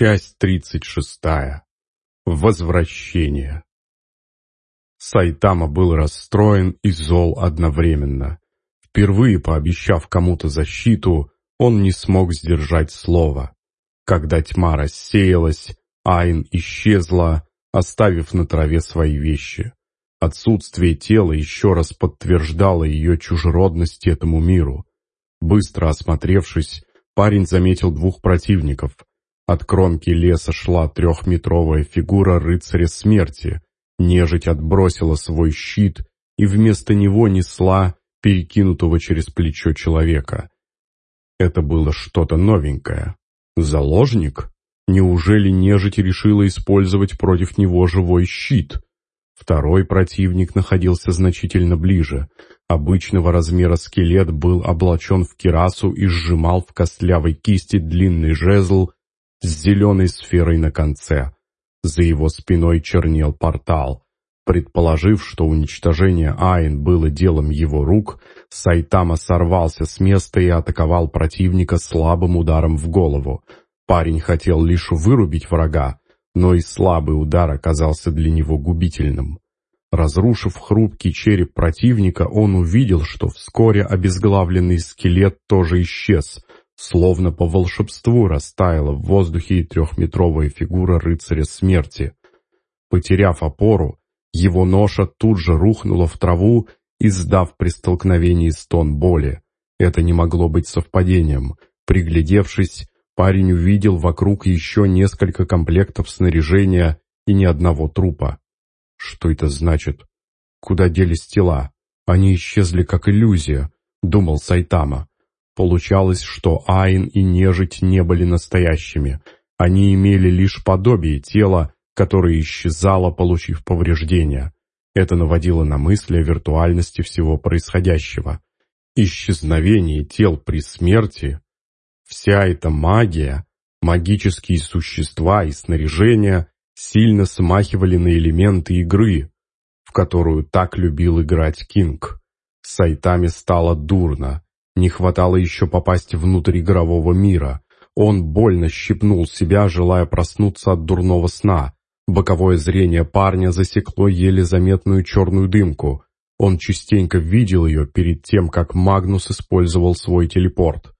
Часть тридцать шестая. Возвращение. Сайтама был расстроен и зол одновременно. Впервые пообещав кому-то защиту, он не смог сдержать слова. Когда тьма рассеялась, Айн исчезла, оставив на траве свои вещи. Отсутствие тела еще раз подтверждало ее чужеродность этому миру. Быстро осмотревшись, парень заметил двух противников — от кромки леса шла трехметровая фигура рыцаря смерти. Нежить отбросила свой щит и вместо него несла перекинутого через плечо человека. Это было что-то новенькое. Заложник? Неужели нежить решила использовать против него живой щит? Второй противник находился значительно ближе. Обычного размера скелет был облачен в кирасу и сжимал в костлявой кисти длинный жезл с зеленой сферой на конце. За его спиной чернел портал. Предположив, что уничтожение Айн было делом его рук, Сайтама сорвался с места и атаковал противника слабым ударом в голову. Парень хотел лишь вырубить врага, но и слабый удар оказался для него губительным. Разрушив хрупкий череп противника, он увидел, что вскоре обезглавленный скелет тоже исчез, Словно по волшебству растаяла в воздухе и трехметровая фигура рыцаря смерти. Потеряв опору, его ноша тут же рухнула в траву, издав при столкновении стон боли. Это не могло быть совпадением. Приглядевшись, парень увидел вокруг еще несколько комплектов снаряжения и ни одного трупа. Что это значит? Куда делись тела? Они исчезли как иллюзия, думал Сайтама. Получалось, что Айн и нежить не были настоящими. Они имели лишь подобие тела, которое исчезало, получив повреждения. Это наводило на мысли о виртуальности всего происходящего. Исчезновение тел при смерти, вся эта магия, магические существа и снаряжение сильно смахивали на элементы игры, в которую так любил играть Кинг. Сайтами стало дурно. Не хватало еще попасть внутрь игрового мира. Он больно щипнул себя, желая проснуться от дурного сна. Боковое зрение парня засекло еле заметную черную дымку. Он частенько видел ее перед тем, как Магнус использовал свой телепорт.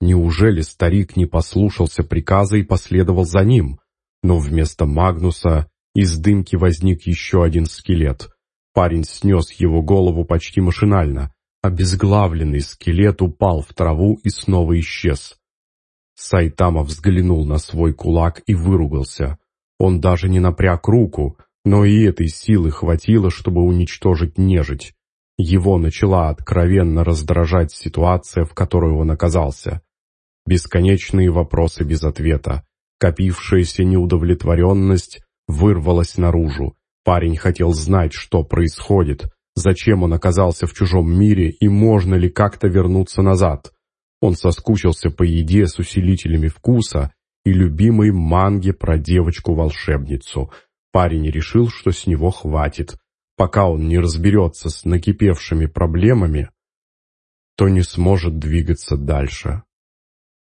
Неужели старик не послушался приказа и последовал за ним? Но вместо Магнуса из дымки возник еще один скелет. Парень снес его голову почти машинально. Обезглавленный скелет упал в траву и снова исчез. Сайтама взглянул на свой кулак и выругался. Он даже не напряг руку, но и этой силы хватило, чтобы уничтожить нежить. Его начала откровенно раздражать ситуация, в которой он оказался. Бесконечные вопросы без ответа. Копившаяся неудовлетворенность вырвалась наружу. Парень хотел знать, что происходит, Зачем он оказался в чужом мире и можно ли как-то вернуться назад? Он соскучился по еде с усилителями вкуса и любимой манге про девочку-волшебницу. Парень решил, что с него хватит. Пока он не разберется с накипевшими проблемами, то не сможет двигаться дальше.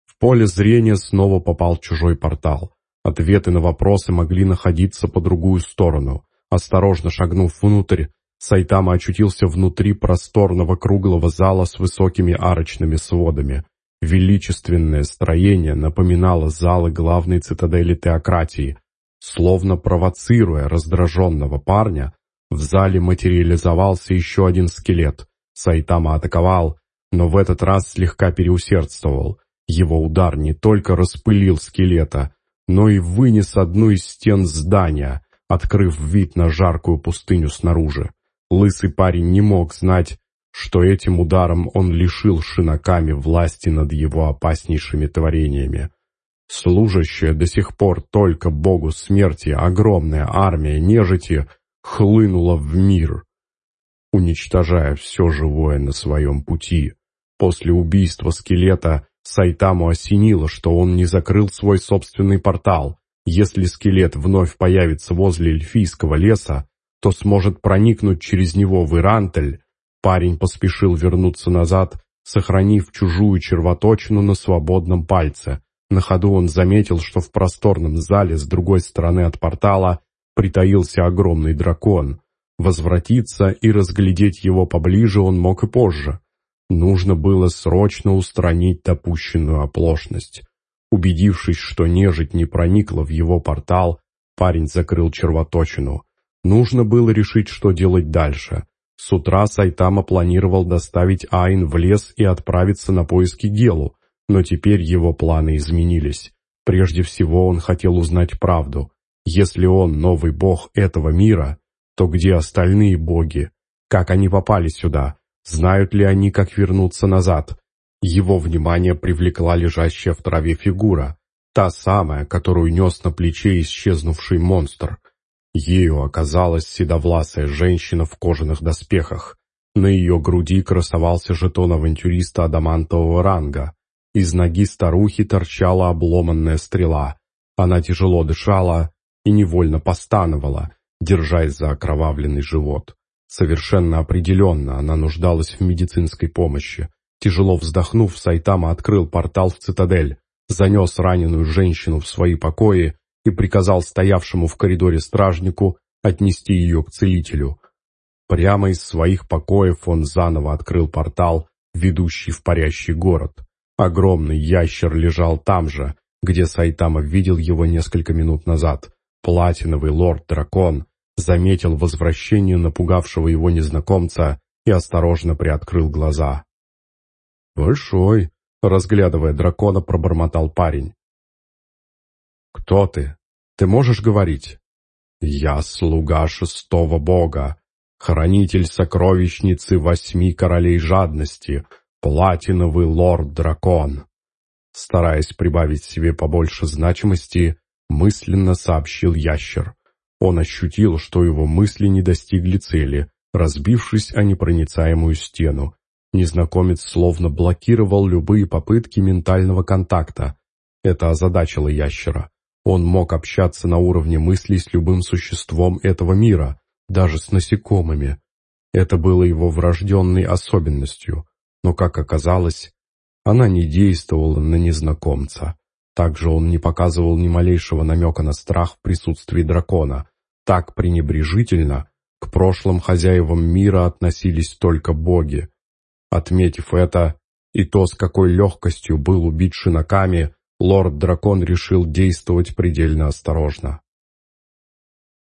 В поле зрения снова попал чужой портал. Ответы на вопросы могли находиться по другую сторону. Осторожно шагнув внутрь, Сайтама очутился внутри просторного круглого зала с высокими арочными сводами. Величественное строение напоминало залы главной цитадели теократии. Словно провоцируя раздраженного парня, в зале материализовался еще один скелет. Сайтама атаковал, но в этот раз слегка переусердствовал. Его удар не только распылил скелета, но и вынес одну из стен здания, открыв вид на жаркую пустыню снаружи. Лысый парень не мог знать, что этим ударом он лишил шинаками власти над его опаснейшими творениями. Служащая до сих пор только богу смерти огромная армия нежити хлынула в мир, уничтожая все живое на своем пути. После убийства скелета Сайтаму осенило, что он не закрыл свой собственный портал. Если скелет вновь появится возле эльфийского леса, то сможет проникнуть через него в Ирантель, парень поспешил вернуться назад, сохранив чужую червоточину на свободном пальце. На ходу он заметил, что в просторном зале с другой стороны от портала притаился огромный дракон. Возвратиться и разглядеть его поближе он мог и позже. Нужно было срочно устранить допущенную оплошность. Убедившись, что нежить не проникла в его портал, парень закрыл червоточину. Нужно было решить, что делать дальше. С утра Сайтама планировал доставить Айн в лес и отправиться на поиски Гелу, но теперь его планы изменились. Прежде всего он хотел узнать правду. Если он новый бог этого мира, то где остальные боги? Как они попали сюда? Знают ли они, как вернуться назад? Его внимание привлекла лежащая в траве фигура, та самая, которую нес на плече исчезнувший монстр. Ею оказалась седовласая женщина в кожаных доспехах. На ее груди красовался жетон авантюриста адамантового ранга. Из ноги старухи торчала обломанная стрела. Она тяжело дышала и невольно постановала, держась за окровавленный живот. Совершенно определенно она нуждалась в медицинской помощи. Тяжело вздохнув, Сайтама открыл портал в цитадель, занес раненую женщину в свои покои и приказал стоявшему в коридоре стражнику отнести ее к целителю. Прямо из своих покоев он заново открыл портал, ведущий в парящий город. Огромный ящер лежал там же, где Сайтама видел его несколько минут назад. Платиновый лорд-дракон заметил возвращение напугавшего его незнакомца и осторожно приоткрыл глаза. «Большой», — разглядывая дракона, пробормотал парень. «Кто ты? Ты можешь говорить?» «Я слуга шестого бога, хранитель сокровищницы восьми королей жадности, платиновый лорд-дракон». Стараясь прибавить себе побольше значимости, мысленно сообщил ящер. Он ощутил, что его мысли не достигли цели, разбившись о непроницаемую стену. Незнакомец словно блокировал любые попытки ментального контакта. Это озадачило ящера. Он мог общаться на уровне мыслей с любым существом этого мира, даже с насекомыми. Это было его врожденной особенностью, но, как оказалось, она не действовала на незнакомца. Также он не показывал ни малейшего намека на страх в присутствии дракона. Так пренебрежительно к прошлым хозяевам мира относились только боги. Отметив это, и то, с какой легкостью был убит шинаками, лорд-дракон решил действовать предельно осторожно.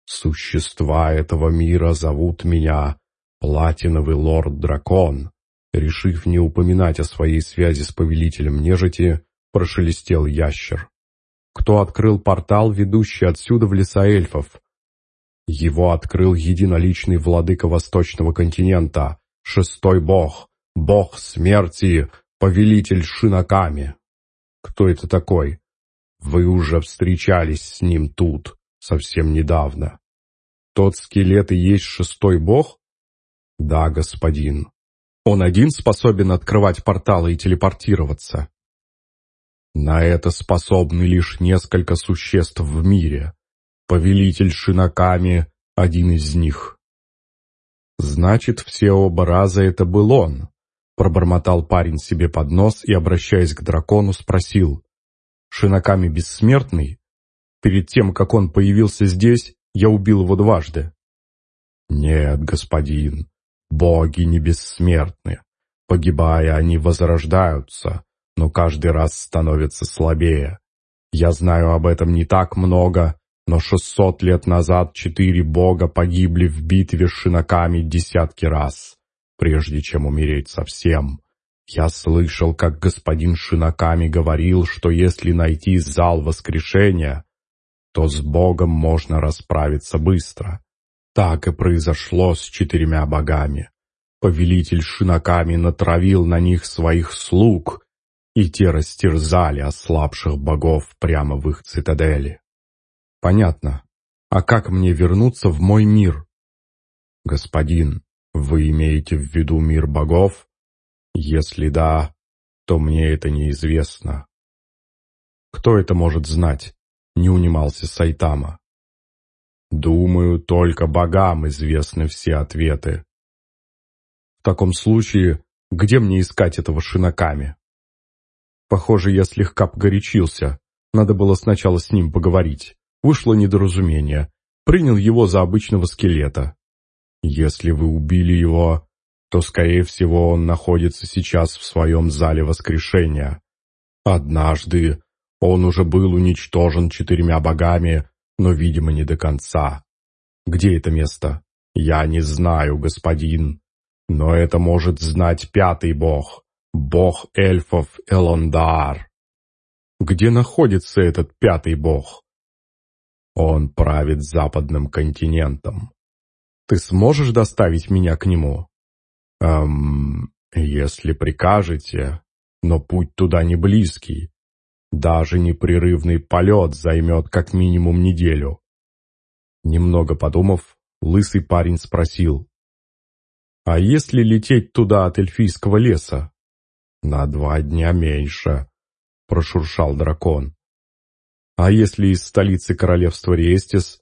«Существа этого мира зовут меня Платиновый лорд-дракон», решив не упоминать о своей связи с повелителем нежити, прошелестел ящер. Кто открыл портал, ведущий отсюда в леса эльфов? Его открыл единоличный владыка Восточного континента, шестой бог, бог смерти, повелитель Шинаками. Кто это такой? Вы уже встречались с ним тут, совсем недавно. Тот скелет и есть шестой бог? Да, господин. Он один способен открывать порталы и телепортироваться. На это способны лишь несколько существ в мире. Повелитель Шинаками — один из них. Значит, все оба раза это был он. Пробормотал парень себе под нос и, обращаясь к дракону, спросил. Шинаками бессмертный? Перед тем, как он появился здесь, я убил его дважды. Нет, господин, боги не бессмертны. Погибая, они возрождаются, но каждый раз становится слабее. Я знаю об этом не так много, но шестьсот лет назад четыре бога погибли в битве с шинаками десятки раз, прежде чем умереть совсем. Я слышал, как господин Шинаками говорил, что если найти зал воскрешения, то с богом можно расправиться быстро. Так и произошло с четырьмя богами. Повелитель Шинаками натравил на них своих слуг, и те растерзали ослабших богов прямо в их цитадели. Понятно. А как мне вернуться в мой мир? Господин, вы имеете в виду мир богов? Если да, то мне это неизвестно. Кто это может знать? Не унимался Сайтама. Думаю, только богам известны все ответы. В таком случае, где мне искать этого шинаками? Похоже, я слегка погорячился. Надо было сначала с ним поговорить. Вышло недоразумение. Принял его за обычного скелета. Если вы убили его, то, скорее всего, он находится сейчас в своем зале воскрешения. Однажды он уже был уничтожен четырьмя богами, но, видимо, не до конца. Где это место? Я не знаю, господин. Но это может знать пятый бог, бог эльфов Элондар. Где находится этот пятый бог? Он правит западным континентом. Ты сможешь доставить меня к нему? Эм, если прикажете, но путь туда не близкий. Даже непрерывный полет займет как минимум неделю. Немного подумав, лысый парень спросил. «А если лететь туда от эльфийского леса?» «На два дня меньше», — прошуршал дракон. «А если из столицы королевства Рестис?»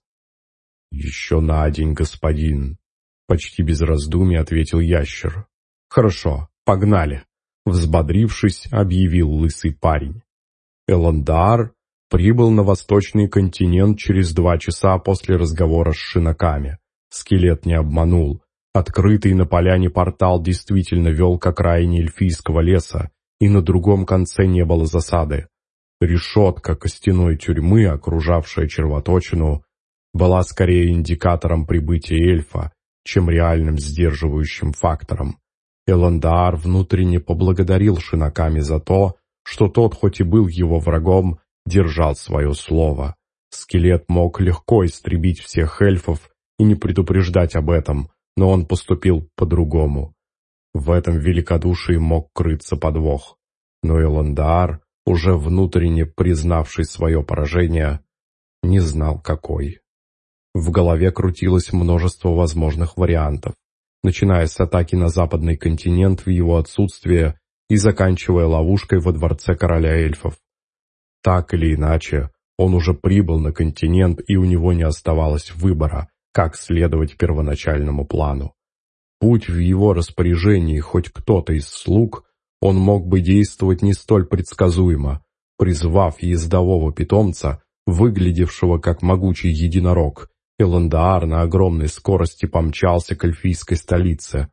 «Еще на день, господин», — почти без раздумий ответил ящер. «Хорошо, погнали», — взбодрившись, объявил лысый парень. Эландар прибыл на восточный континент через два часа после разговора с шинаками. Скелет не обманул. Открытый на поляне портал действительно вел к окраине эльфийского леса, и на другом конце не было засады. Решетка костяной тюрьмы, окружавшая червоточину, была скорее индикатором прибытия эльфа, чем реальным сдерживающим фактором. Эландар внутренне поблагодарил Шинаками за то, что тот, хоть и был его врагом, держал свое слово. Скелет мог легко истребить всех эльфов и не предупреждать об этом, но он поступил по-другому. В этом великодушии мог крыться подвох. Но Эландар, уже внутренне признавший свое поражение, не знал какой. В голове крутилось множество возможных вариантов, начиная с атаки на западный континент в его отсутствие и заканчивая ловушкой во дворце короля эльфов. Так или иначе, он уже прибыл на континент, и у него не оставалось выбора, как следовать первоначальному плану. Будь в его распоряжении хоть кто-то из слуг, он мог бы действовать не столь предсказуемо, призвав ездового питомца, выглядевшего как могучий единорог, Эландаар на огромной скорости помчался к эльфийской столице.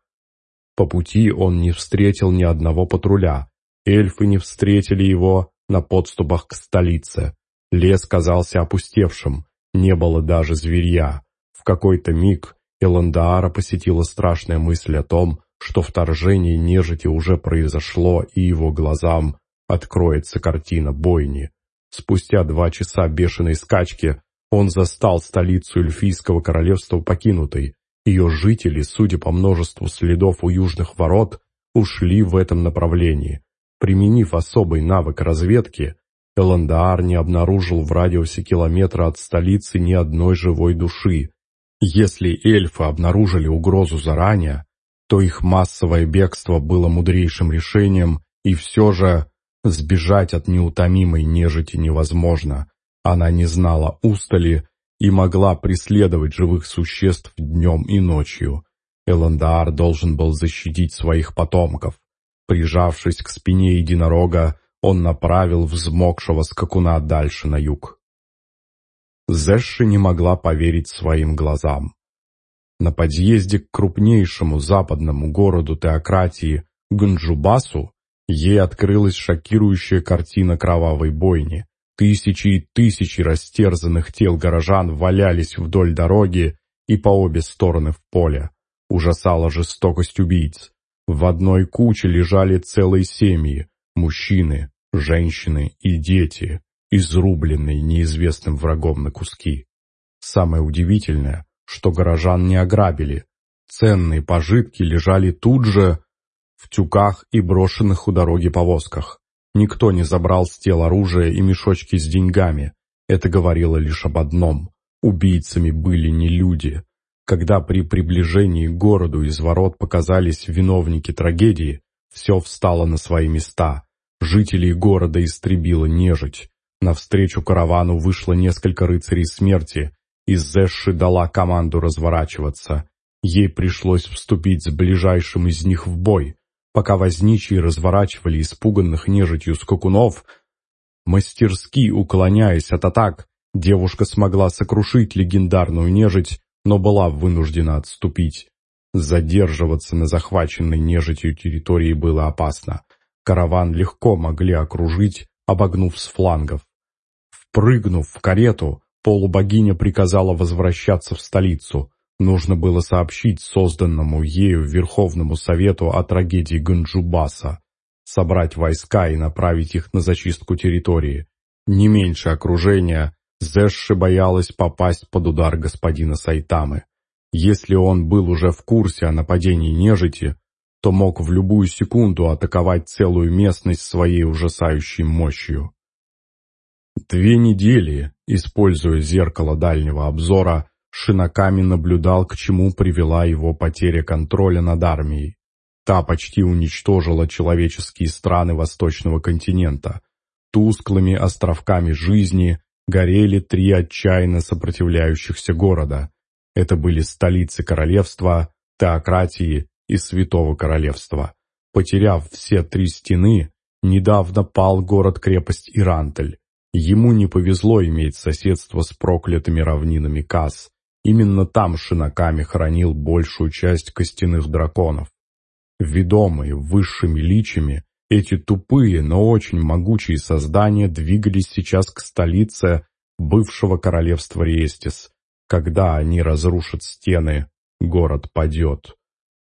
По пути он не встретил ни одного патруля. Эльфы не встретили его на подступах к столице. Лес казался опустевшим, не было даже зверья. В какой-то миг Эландаара посетила страшная мысль о том, что вторжение нежити уже произошло, и его глазам откроется картина бойни. Спустя два часа бешеной скачки он застал столицу эльфийского королевства покинутой. Ее жители, судя по множеству следов у южных ворот, ушли в этом направлении. Применив особый навык разведки, Эландаар не обнаружил в радиусе километра от столицы ни одной живой души. Если эльфы обнаружили угрозу заранее, то их массовое бегство было мудрейшим решением, и все же сбежать от неутомимой нежити невозможно. Она не знала устали и могла преследовать живых существ днем и ночью. Эландар должен был защитить своих потомков. Прижавшись к спине единорога, он направил взмокшего скакуна дальше на юг. Зэши не могла поверить своим глазам. На подъезде к крупнейшему западному городу теократии Ганджубасу ей открылась шокирующая картина кровавой бойни. Тысячи и тысячи растерзанных тел горожан валялись вдоль дороги и по обе стороны в поле. Ужасала жестокость убийц. В одной куче лежали целые семьи, мужчины, женщины и дети, изрубленные неизвестным врагом на куски. Самое удивительное, что горожан не ограбили. Ценные пожитки лежали тут же в тюках и брошенных у дороги повозках. Никто не забрал с тел оружие и мешочки с деньгами. Это говорило лишь об одном. Убийцами были не люди. Когда при приближении к городу из ворот показались виновники трагедии, все встало на свои места. Жителей города истребила нежить. Навстречу каравану вышло несколько рыцарей смерти, и Зэши дала команду разворачиваться. Ей пришлось вступить с ближайшим из них в бой, пока возничие разворачивали испуганных нежитью скакунов, мастерски уклоняясь от атак, девушка смогла сокрушить легендарную нежить, но была вынуждена отступить. Задерживаться на захваченной нежитью территории было опасно. Караван легко могли окружить, обогнув с флангов. Впрыгнув в карету, полубогиня приказала возвращаться в столицу. Нужно было сообщить созданному ею Верховному Совету о трагедии Ганджубаса, собрать войска и направить их на зачистку территории. Не меньше окружения Зэши боялась попасть под удар господина Сайтамы. Если он был уже в курсе о нападении нежити, то мог в любую секунду атаковать целую местность своей ужасающей мощью. Две недели, используя зеркало дальнего обзора, Шинаками наблюдал, к чему привела его потеря контроля над армией. Та почти уничтожила человеческие страны восточного континента. Тусклыми островками жизни горели три отчаянно сопротивляющихся города. Это были столицы королевства, теократии и святого королевства. Потеряв все три стены, недавно пал город-крепость Ирантель. Ему не повезло иметь соседство с проклятыми равнинами Кас. Именно там Шинаками хранил большую часть костяных драконов. Ведомые высшими личами, эти тупые, но очень могучие создания двигались сейчас к столице бывшего королевства Рестис. Когда они разрушат стены, город падет.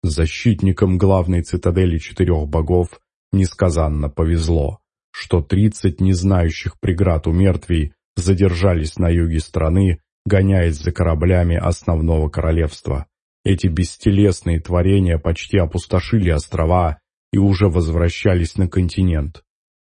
Защитникам главной цитадели четырех богов несказанно повезло, что тридцать незнающих преград у мертвей задержались на юге страны гоняясь за кораблями основного королевства. Эти бестелесные творения почти опустошили острова и уже возвращались на континент.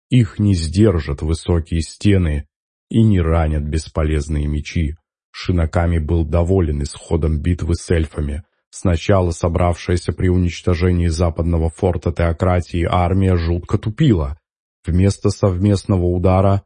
Их не сдержат высокие стены и не ранят бесполезные мечи. Шинаками был доволен исходом битвы с эльфами. Сначала собравшаяся при уничтожении западного форта теократии армия жутко тупила. Вместо совместного удара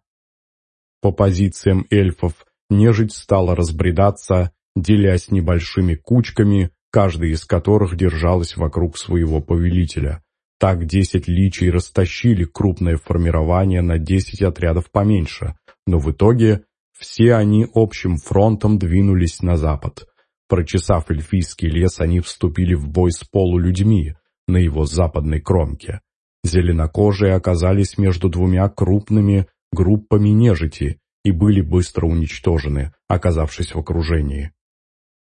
по позициям эльфов Нежить стала разбредаться, делясь небольшими кучками, каждая из которых держалась вокруг своего повелителя. Так десять личий растащили крупное формирование на десять отрядов поменьше, но в итоге все они общим фронтом двинулись на запад. Прочесав эльфийский лес, они вступили в бой с полулюдьми на его западной кромке. Зеленокожие оказались между двумя крупными группами нежити, и были быстро уничтожены, оказавшись в окружении.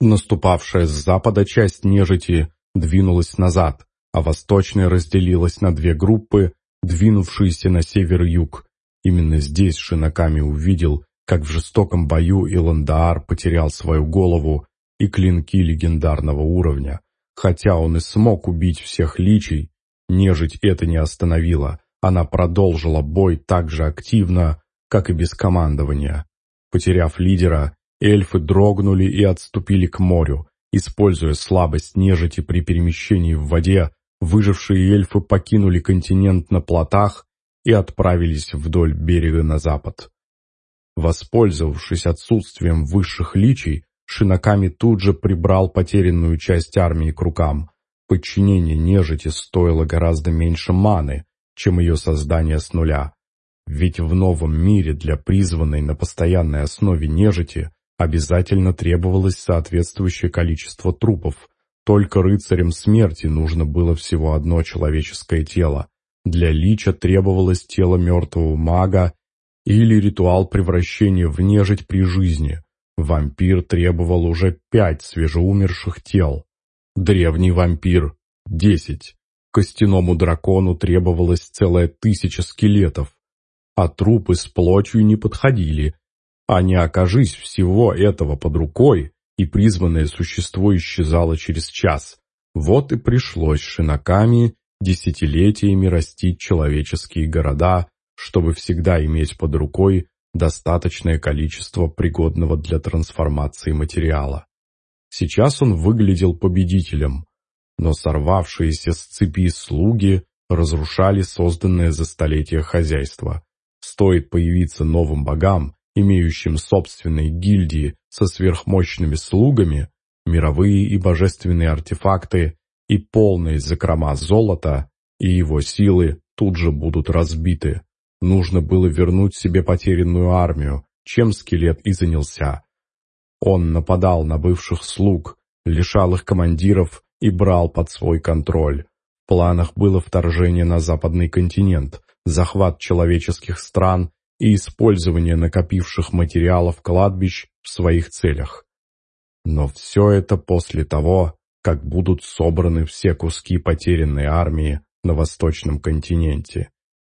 Наступавшая с запада часть нежити двинулась назад, а восточная разделилась на две группы, двинувшиеся на север-юг. Именно здесь Шинаками увидел, как в жестоком бою Иландаар потерял свою голову и клинки легендарного уровня. Хотя он и смог убить всех личий, нежить это не остановила. Она продолжила бой так же активно, как и без командования. Потеряв лидера, эльфы дрогнули и отступили к морю. Используя слабость нежити при перемещении в воде, выжившие эльфы покинули континент на плотах и отправились вдоль берега на запад. Воспользовавшись отсутствием высших личий, Шинаками тут же прибрал потерянную часть армии к рукам. Подчинение нежити стоило гораздо меньше маны, чем ее создание с нуля. Ведь в новом мире для призванной на постоянной основе нежити обязательно требовалось соответствующее количество трупов. Только рыцарям смерти нужно было всего одно человеческое тело. Для лича требовалось тело мертвого мага или ритуал превращения в нежить при жизни. Вампир требовал уже пять свежеумерших тел. Древний вампир – десять. Костяному дракону требовалось целая тысяча скелетов а трупы с плотью не подходили. А не окажись всего этого под рукой, и призванное существо исчезало через час. Вот и пришлось шинаками десятилетиями растить человеческие города, чтобы всегда иметь под рукой достаточное количество пригодного для трансформации материала. Сейчас он выглядел победителем, но сорвавшиеся с цепи слуги разрушали созданное за столетия хозяйство. Стоит появиться новым богам, имеющим собственные гильдии со сверхмощными слугами, мировые и божественные артефакты и полные закрома золота, и его силы тут же будут разбиты. Нужно было вернуть себе потерянную армию, чем скелет и занялся. Он нападал на бывших слуг, лишал их командиров и брал под свой контроль. В планах было вторжение на западный континент, захват человеческих стран и использование накопивших материалов кладбищ в своих целях. Но все это после того, как будут собраны все куски потерянной армии на восточном континенте.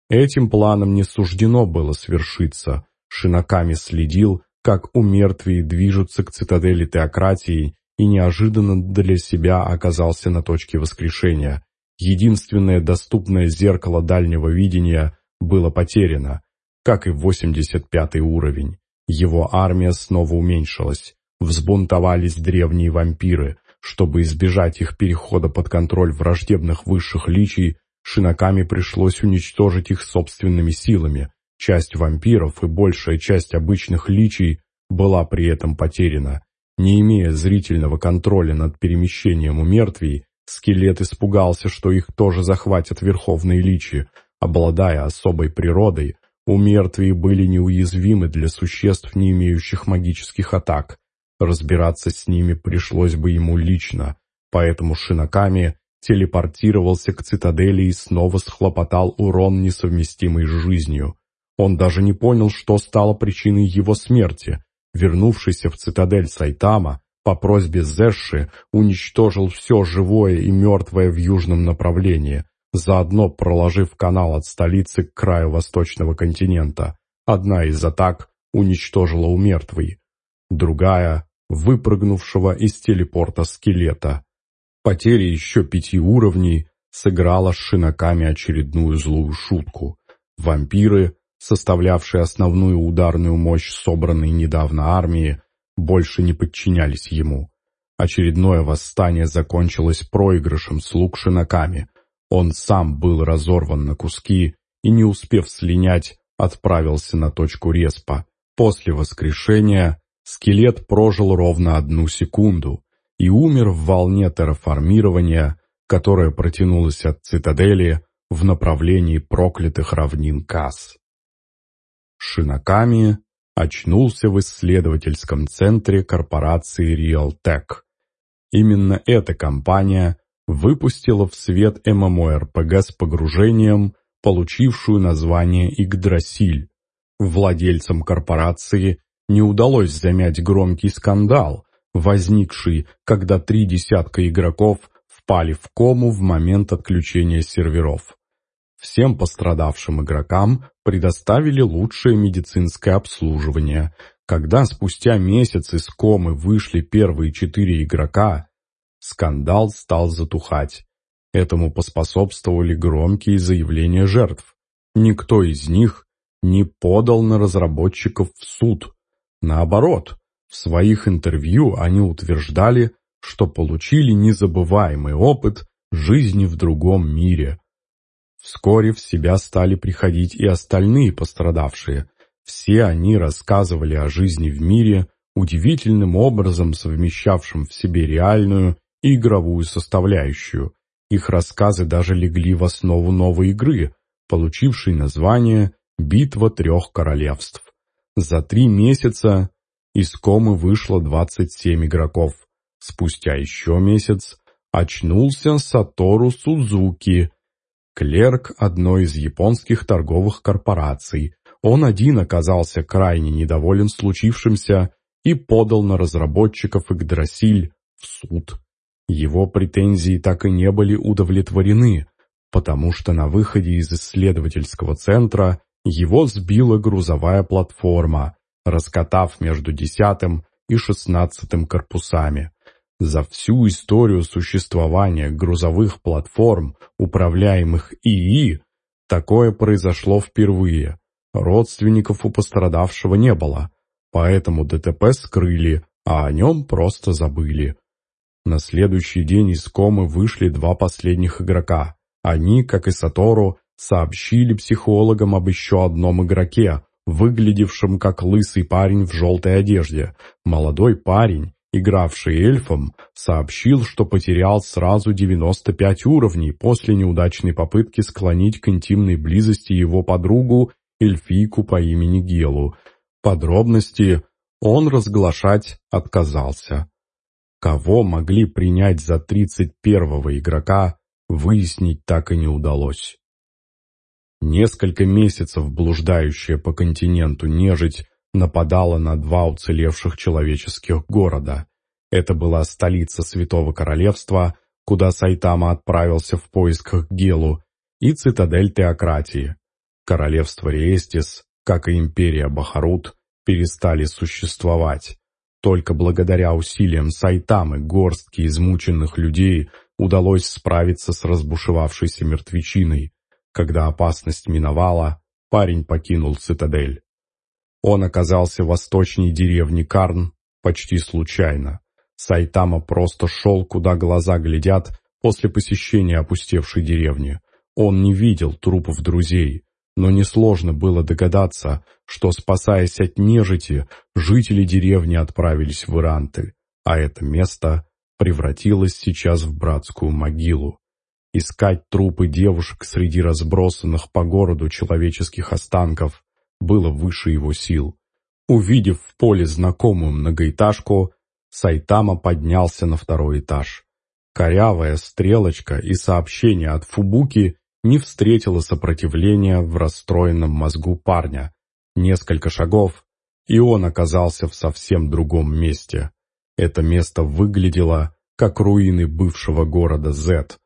Этим планом не суждено было свершиться. Шинаками следил, как у мертвые движутся к цитадели теократии и неожиданно для себя оказался на точке воскрешения. Единственное доступное зеркало дальнего видения было потеряно, как и 85 уровень. Его армия снова уменьшилась. Взбунтовались древние вампиры. Чтобы избежать их перехода под контроль враждебных высших личий, шинаками пришлось уничтожить их собственными силами. Часть вампиров и большая часть обычных личий была при этом потеряна. Не имея зрительного контроля над перемещением у мертвей, скелет испугался, что их тоже захватят верховные личи. Обладая особой природой, у мертвей были неуязвимы для существ, не имеющих магических атак. Разбираться с ними пришлось бы ему лично, поэтому Шинаками телепортировался к цитадели и снова схлопотал урон, несовместимый с жизнью. Он даже не понял, что стало причиной его смерти. Вернувшийся в цитадель Сайтама по просьбе Зэши уничтожил все живое и мертвое в южном направлении, заодно проложив канал от столицы к краю восточного континента. Одна из атак уничтожила у мертвой, другая — выпрыгнувшего из телепорта скелета. Потеря еще пяти уровней сыграла с шинаками очередную злую шутку. Вампиры составлявшие основную ударную мощь собранной недавно армии, больше не подчинялись ему. Очередное восстание закончилось проигрышем слуг шинаками. Он сам был разорван на куски и, не успев слинять, отправился на точку респа. После воскрешения скелет прожил ровно одну секунду и умер в волне терраформирования, которая протянулась от цитадели в направлении проклятых равнин Касс. Шинаками очнулся в исследовательском центре корпорации Realtek. Именно эта компания выпустила в свет MMORPG с погружением, получившую название Игдрасиль. Владельцам корпорации не удалось замять громкий скандал, возникший, когда три десятка игроков впали в кому в момент отключения серверов. Всем пострадавшим игрокам предоставили лучшее медицинское обслуживание. Когда спустя месяц из комы вышли первые четыре игрока, скандал стал затухать. Этому поспособствовали громкие заявления жертв. Никто из них не подал на разработчиков в суд. Наоборот, в своих интервью они утверждали, что получили незабываемый опыт жизни в другом мире – Вскоре в себя стали приходить и остальные пострадавшие. Все они рассказывали о жизни в мире, удивительным образом совмещавшим в себе реальную и игровую составляющую. Их рассказы даже легли в основу новой игры, получившей название «Битва трех королевств». За три месяца из комы вышло 27 игроков. Спустя еще месяц очнулся Сатору Сузуки, клерк одной из японских торговых корпораций. Он один оказался крайне недоволен случившимся и подал на разработчиков Игдрасиль в суд. Его претензии так и не были удовлетворены, потому что на выходе из исследовательского центра его сбила грузовая платформа, раскатав между десятым и шестнадцатым корпусами. За всю историю существования грузовых платформ, управляемых ИИ, такое произошло впервые. Родственников у пострадавшего не было, поэтому ДТП скрыли, а о нем просто забыли. На следующий день из комы вышли два последних игрока. Они, как и Сатору, сообщили психологам об еще одном игроке, выглядевшем как лысый парень в желтой одежде. Молодой парень игравший эльфом, сообщил, что потерял сразу 95 уровней после неудачной попытки склонить к интимной близости его подругу, эльфийку по имени Гелу. Подробности он разглашать отказался. Кого могли принять за 31-го игрока, выяснить так и не удалось. Несколько месяцев блуждающая по континенту нежить нападала на два уцелевших человеческих города. Это была столица Святого Королевства, куда Сайтама отправился в поисках Гелу, и цитадель теократии. Королевство Риестис, как и империя Бахарут, перестали существовать. Только благодаря усилиям Сайтамы горстки измученных людей удалось справиться с разбушевавшейся мертвечиной. Когда опасность миновала, парень покинул цитадель. Он оказался восточней деревне Карн почти случайно. Сайтама просто шел, куда глаза глядят, после посещения опустевшей деревни. Он не видел трупов друзей, но несложно было догадаться, что, спасаясь от нежити, жители деревни отправились в Иранты, а это место превратилось сейчас в братскую могилу. Искать трупы девушек среди разбросанных по городу человеческих останков было выше его сил. Увидев в поле знакомую многоэтажку, Сайтама поднялся на второй этаж. Корявая стрелочка и сообщение от Фубуки не встретило сопротивления в расстроенном мозгу парня. Несколько шагов, и он оказался в совсем другом месте. Это место выглядело, как руины бывшего города Зет.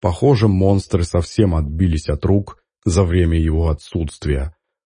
Похоже, монстры совсем отбились от рук за время его отсутствия.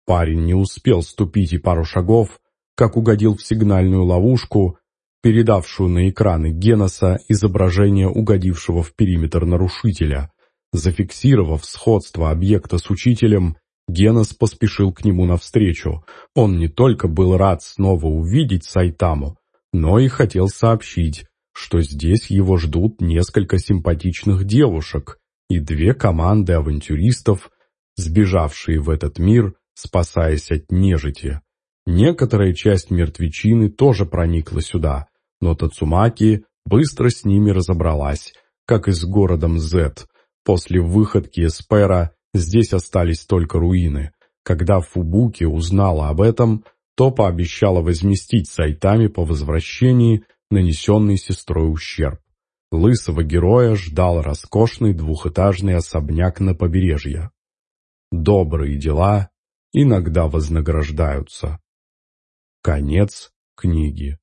Парень не успел ступить и пару шагов, как угодил в сигнальную ловушку, передавшую на экраны Геноса изображение угодившего в периметр нарушителя. Зафиксировав сходство объекта с учителем, Генос поспешил к нему навстречу. Он не только был рад снова увидеть Сайтаму, но и хотел сообщить, что здесь его ждут несколько симпатичных девушек и две команды авантюристов, сбежавшие в этот мир спасаясь от нежити. Некоторая часть мертвечины тоже проникла сюда, но Тацумаки быстро с ними разобралась, как и с городом Зет. После выходки Эспера здесь остались только руины. Когда Фубуки узнала об этом, то пообещала возместить сайтами по возвращении нанесенный сестрой ущерб. Лысого героя ждал роскошный двухэтажный особняк на побережье. Добрые дела иногда вознаграждаются. Конец книги.